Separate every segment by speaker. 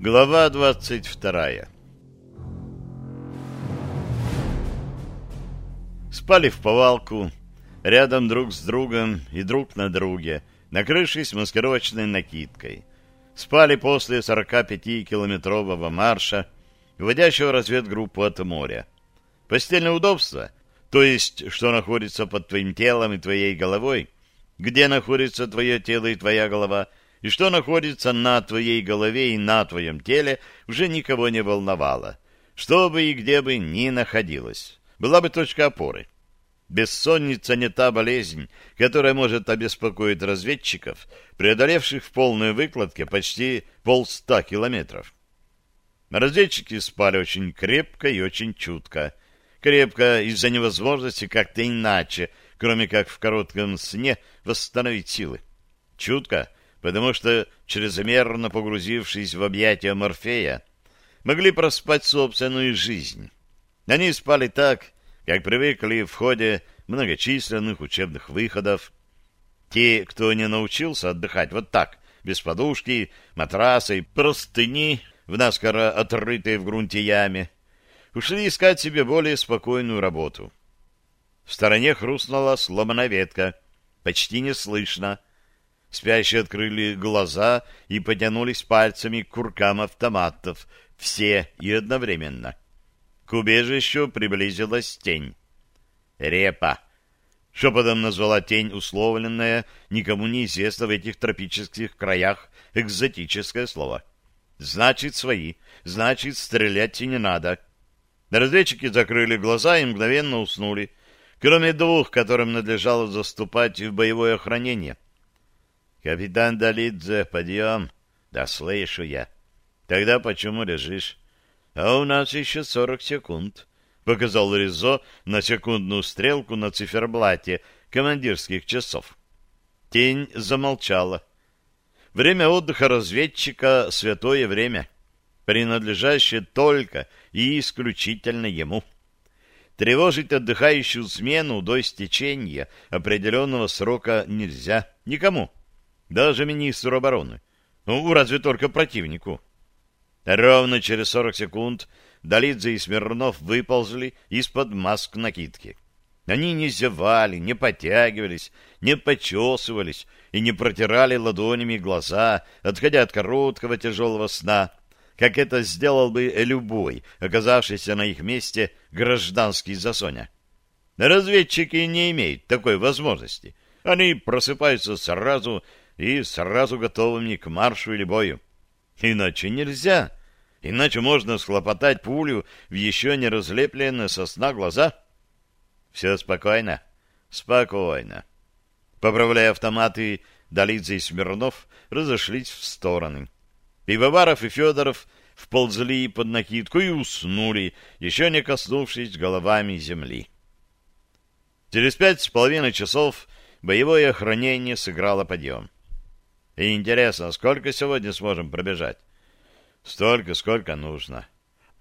Speaker 1: Глава двадцать вторая Спали в повалку, рядом друг с другом и друг на друге, накрывшись маскировочной накидкой. Спали после 45-километрового марша, вводящего разведгруппу от моря. Постельное удобство, то есть, что находится под твоим телом и твоей головой, где находится твое тело и твоя голова, и что находится на твоей голове и на твоем теле, уже никого не волновало, что бы и где бы ни находилось. Была бы точка опоры. Бессонница не та болезнь, которая может обеспокоить разведчиков, преодолевших в полной выкладке почти полста километров. Разведчики спали очень крепко и очень чутко. Крепко из-за невозможности как-то иначе, кроме как в коротком сне, восстановить силы. Чутко, потому что, чрезмерно погрузившись в объятия Морфея, могли проспать собственную жизнь. Они спали так, как привыкли в ходе многочисленных учебных выходов. Те, кто не научился отдыхать вот так, без подушки, матраса и простыни в наскоро отрытой в грунте яме, ушли искать себе более спокойную работу. В стороне хрустнула сломанная ветка, почти не слышно. Спящие открыли глаза и потянулись пальцами к куркам автоматов, все и одновременно. — к убежищу приблизилась тень. «Репа!» — шепотом назвала тень условленная, никому не известно в этих тропических краях экзотическое слово. «Значит, свои. Значит, стрелять и не надо». Разведчики закрыли глаза и мгновенно уснули, кроме двух, которым надлежало заступать в боевое охранение. «Капитан Долидзе, подъем!» «Да слышу я». «Тогда почему лежишь?» А у нас еще сорок секунд, — показал Ризо на секундную стрелку на циферблате командирских часов. Тень замолчала. Время отдыха разведчика — святое время, принадлежащее только и исключительно ему. Тревожить отдыхающую смену до истечения определенного срока нельзя никому, даже министру обороны. Ну, разве только противнику. Ровно через сорок секунд Долидзе и Смирнов выползли из-под маск накидки. Они не зевали, не подтягивались, не почесывались и не протирали ладонями глаза, отходя от короткого тяжелого сна, как это сделал бы любой, оказавшийся на их месте гражданский засоня. Разведчики не имеют такой возможности. Они просыпаются сразу и сразу готовыми к маршу или бою. Иначе нельзя. Иначе можно схлопотать пулю в еще не разлепленные сосна глаза. Все спокойно? Спокойно. Поправляя автоматы, Долидзе и Смирнов разошлись в стороны. Пивоваров и Федоров вползли под накидку и уснули, еще не коснувшись головами земли. Через пять с половиной часов боевое охранение сыграло подъем. И интересно, сколько сегодня сможем пробежать? Столько, сколько нужно.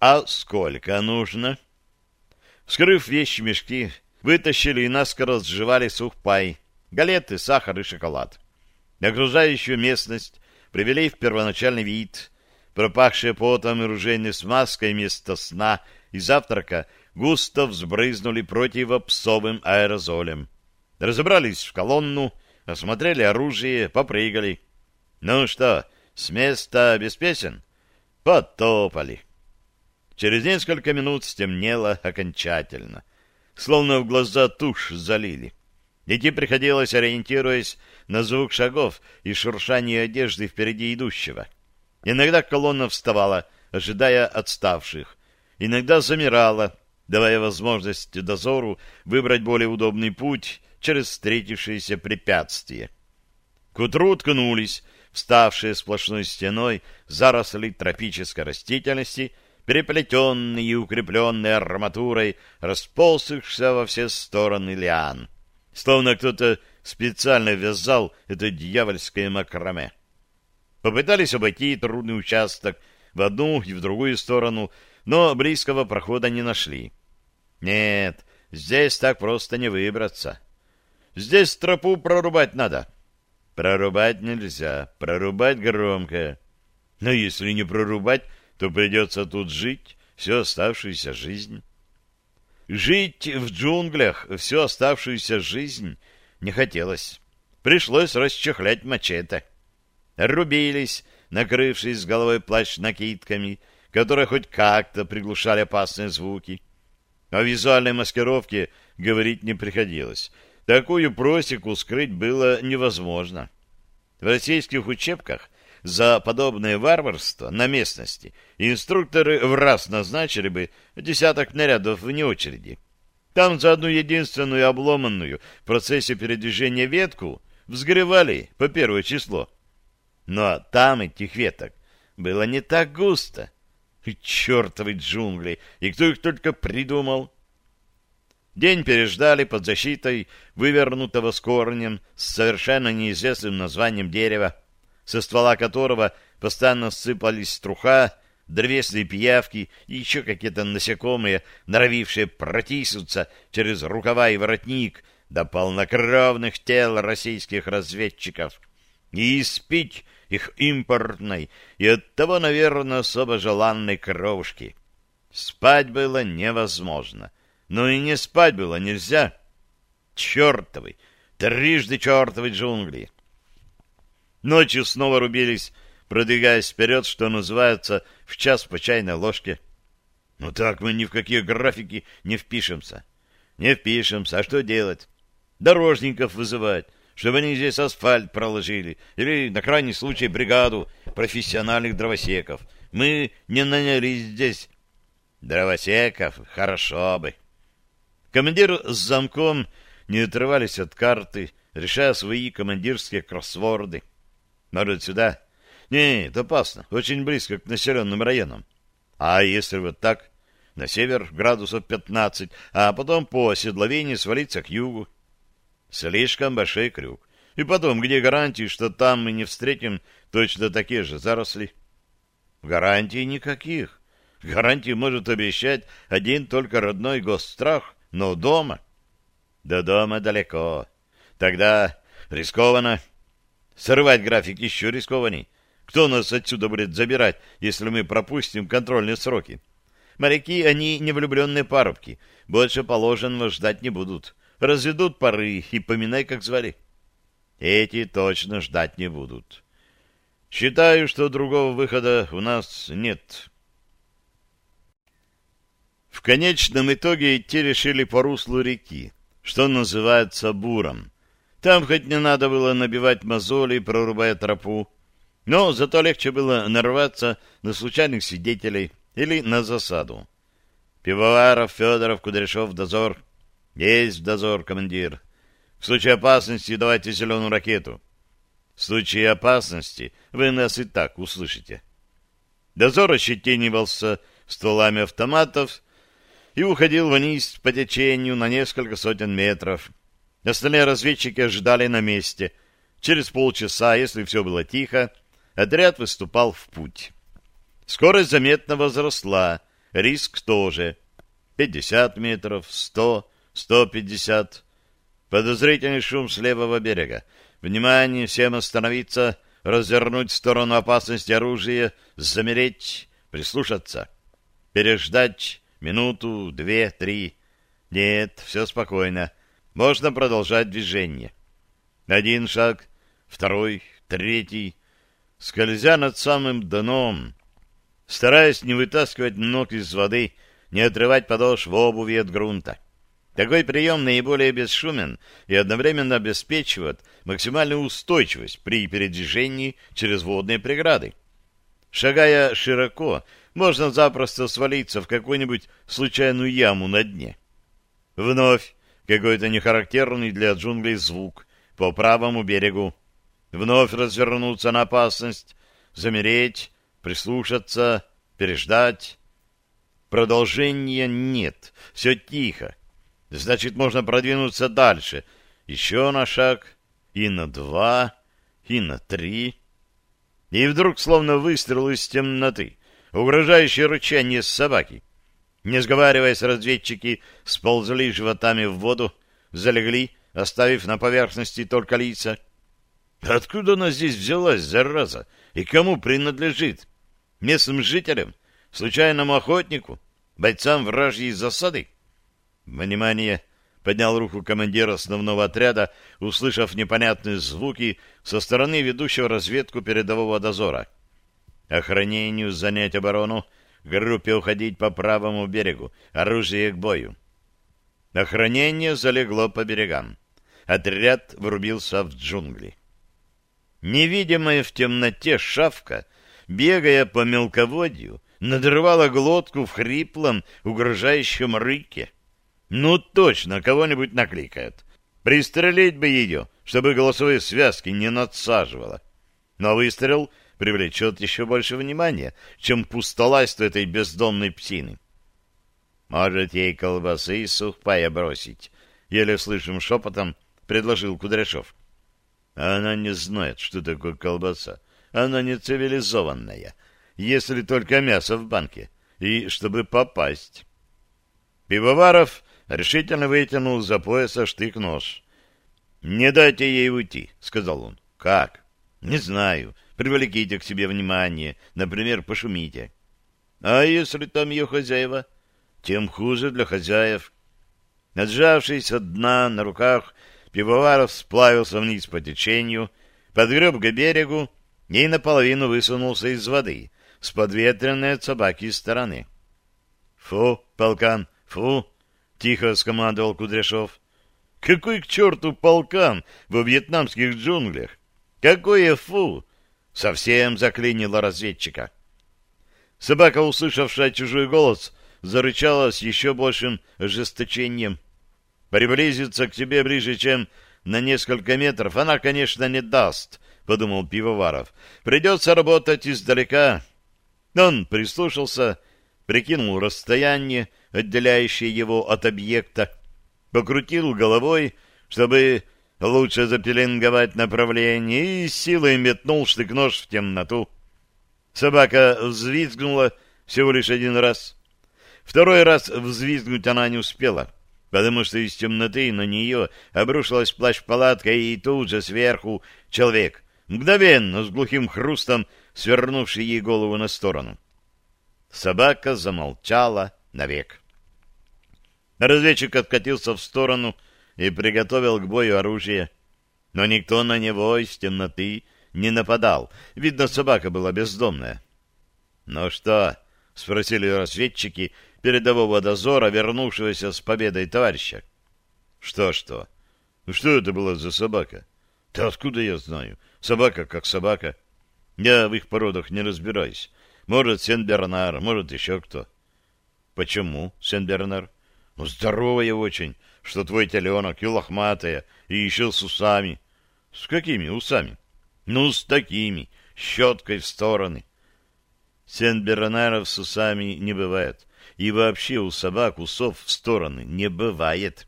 Speaker 1: А сколько нужно? Вскрыв вещи-мешки, вытащили и наскоро сживали сухпай, галеты, сахар и шоколад. Окружающую местность привели в первоначальный вид. Пропахшие потом и ружейной смазкой вместо сна и завтрака густо взбрызнули противопсовым аэрозолем. Разобрались в колонну, осмотрели оружие, попрыгали. Ну что, с места без песен? Потопали. Через несколько минут стемнело окончательно. Словно в глаза тушь залили. Идти приходилось, ориентируясь на звук шагов и шуршание одежды впереди идущего. Иногда колонна вставала, ожидая отставших. Иногда замирала, давая возможность дозору выбрать более удобный путь через встретившиеся препятствия. К утру ткнулись вставшие сплошной стеной заросли тропической растительности, переплетенные и укрепленные арматурой, расползшихся во все стороны лиан. Словно кто-то специально вязал это дьявольское макраме. Попытались обойти трудный участок в одну и в другую сторону, но близкого прохода не нашли. Нет, здесь так просто не выбраться. Здесь тропу прорубать надо. Прорубать нельзя, прорубать громко. Но если не прорубать, то придется тут жить всю оставшуюся жизнь. Жить в джунглях всю оставшуюся жизнь не хотелось. Пришлось расчехлять мачете. Рубились, накрывшись с головой плащ накидками, которые хоть как-то приглушали опасные звуки. О визуальной маскировке говорить не приходилось. Такую просеку скрыть было невозможно. В российских учебках за подобное варварство на местности инструкторы в раз назначили бы десяток нарядов вне очереди. Там за одну единственную обломанную в процессе передвижения ветку взгревали по первое число. Но там этих веток было не так густо. И чертовы джунгли! И кто их только придумал? День переждали под защитой вывернутого с корнем с совершенно неизвестным названием дерева, со ствола которого постоянно сыпались струха, древесные пиявки и еще какие-то насекомые, норовившие протиснуться через рукава и воротник до полнокровных тел российских разведчиков и испить их импортной и оттого, наверное, особо желанной кровушки. Спать было невозможно, но и не спать было нельзя. Чертовы, трижды чертовы джунгли! Ночью снова рубились, продвигаясь вперед, что называется, в час по чайной ложке. Ну так мы ни в какие графики не впишемся. Не впишемся, а что делать? Дорожников вызывать, чтобы они здесь асфальт проложили, или, на крайний случай, бригаду профессиональных дровосеков. Мы не нанялись здесь. Дровосеков? Хорошо бы. Командир с замком не отрывались от карты, решая свои командирские кроссворды. Может, сюда? Нет, опасно. Очень близко к населенным районам. А если вот так? На север градусов 15, а потом по оседловению свалиться к югу. Слишком большой крюк. И потом, где гарантии, что там мы не встретим точно такие же заросли? Гарантий никаких. Гарантии может обещать один только родной госстрах, но дома. До дома далеко. Тогда рискованно. Срывать график еще рискованней. Кто нас отсюда будет забирать, если мы пропустим контрольные сроки? Моряки, они не влюбленные парубки. Больше положенного ждать не будут. Разведут пары и поминай, как звали. Эти точно ждать не будут. Считаю, что другого выхода у нас нет. В конечном итоге идти решили по руслу реки, что называется буром. Там хоть не надо было набивать мозоли, прорубая тропу, но зато легче было нарваться на случайных свидетелей или на засаду. Пивоваров, Федоров, Кудряшов, дозор. Есть дозор, командир. В случае опасности давайте зеленую ракету. В случае опасности вы нас и так услышите. Дозор ощетинивался стволами автоматов и уходил вниз по течению на несколько сотен метров. Остальные разведчики ожидали на месте. Через полчаса, если все было тихо, отряд выступал в путь. Скорость заметно возросла, риск тоже. 50 метров, 100, 150. Подозрительный шум с левого берега. Внимание, всем остановиться, развернуть в сторону опасности оружия, замереть, прислушаться. Переждать минуту, две, три. Нет, все спокойно можно продолжать движение. Один шаг, второй, третий, скользя над самым дном, стараясь не вытаскивать ног из воды, не отрывать подошв обуви от грунта. Такой прием наиболее бесшумен и одновременно обеспечивает максимальную устойчивость при передвижении через водные преграды. Шагая широко, можно запросто свалиться в какую-нибудь случайную яму на дне. Вновь какой-то нехарактерный для джунглей звук по правому берегу. Вновь развернуться на опасность, замереть, прислушаться, переждать. Продолжения нет, все тихо. Значит, можно продвинуться дальше. Еще на шаг, и на два, и на три. И вдруг, словно выстрел из темноты, угрожающее рычание собаки — не сговариваясь, разведчики сползли животами в воду, залегли, оставив на поверхности только лица. Откуда она здесь взялась, зараза, и кому принадлежит? Местным жителям? Случайному охотнику? Бойцам вражьей засады? Внимание! Поднял руку командир основного отряда, услышав непонятные звуки со стороны ведущего разведку передового дозора. Охранению занять оборону, группе уходить по правому берегу, оружие к бою. Охранение залегло по берегам. Отряд врубился в джунгли. Невидимая в темноте шавка, бегая по мелководью, надрывала глотку в хриплом, угрожающем рыке. Ну, точно, кого-нибудь накликает. Пристрелить бы ее, чтобы голосовые связки не надсаживала. Но выстрел привлечет еще больше внимания, чем пустолайство этой бездомной псины. Может, ей колбасы и сухпая бросить? Еле слышим шепотом предложил Кудряшов. Она не знает, что такое колбаса. Она не цивилизованная, если только мясо в банке. И чтобы попасть. Пивоваров решительно вытянул за пояса штык-нож. «Не дайте ей уйти», — сказал он. «Как?» «Не знаю. Привлеките к себе внимание. Например, пошумите». «А если там ее хозяева?» тем хуже для хозяев. Отжавшись от дна на руках, Пивоваров сплавился вниз по течению, подгреб к берегу и наполовину высунулся из воды с подветренной от собаки стороны. — Фу, полкан, фу! — тихо скомандовал Кудряшов. — Какой к черту полкан во вьетнамских джунглях? Какое фу! Совсем заклинило разведчика. Собака, услышавшая чужой голос, зарычала с еще большим ожесточением. Приблизиться к тебе ближе, чем на несколько метров, она, конечно, не даст, — подумал Пивоваров. Придется работать издалека. Он прислушался, прикинул расстояние, отделяющее его от объекта, покрутил головой, чтобы лучше запеленговать направление, и силой метнул штык-нож в темноту. Собака взвизгнула всего лишь один раз. Второй раз взвизгнуть она не успела, потому что из темноты на нее обрушилась плащ-палатка, и тут же сверху человек, мгновенно, с глухим хрустом, свернувший ей голову на сторону. Собака замолчала навек. Разведчик откатился в сторону и приготовил к бою оружие. Но никто на него из темноты не нападал. Видно, собака была бездомная. — Ну что? — спросили разведчики, передового дозора, вернувшегося с победой товарища. Что-что? Ну что это была за собака? Да откуда я знаю? Собака как собака. Я в их породах не разбираюсь. Может, Сен-Бернар, может, еще кто. Почему Сен-Бернар? Ну, здоровая очень, что твой теленок и лохматая, и еще с усами. С какими усами? Ну, с такими, щеткой в стороны. Сен-Бернаров с усами не бывает и вообще у собак усов в стороны не бывает.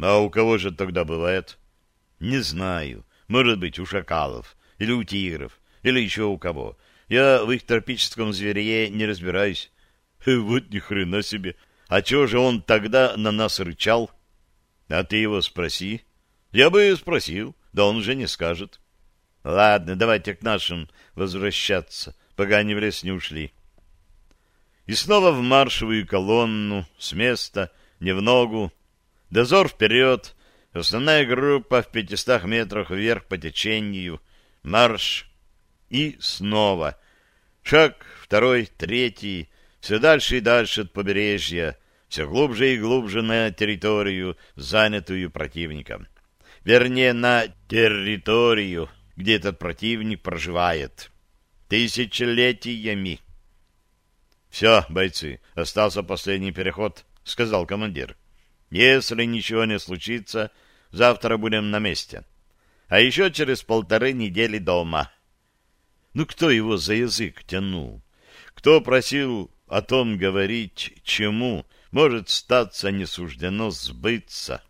Speaker 1: А у кого же тогда бывает? Не знаю. Может быть, у шакалов, или у тигров, или еще у кого. Я в их тропическом зверье не разбираюсь. Вот ни хрена себе. А чего же он тогда на нас рычал? А ты его спроси. Я бы спросил, да он уже не скажет. Ладно, давайте к нашим возвращаться, пока они в лес не ушли. И снова в маршевую колонну, с места, не в ногу. Дозор вперед, основная группа в пятистах метрах вверх по течению, марш. И снова. Шаг, второй, третий, все дальше и дальше от побережья, все глубже и глубже на территорию, занятую противником. Вернее, на территорию, где этот противник проживает. Тысячелетиями. «Все, бойцы, остался последний переход», — сказал командир. «Если ничего не случится, завтра будем на месте. А еще через полторы недели дома». Ну, кто его за язык тянул? Кто просил о том говорить, чему может статься не суждено сбыться?»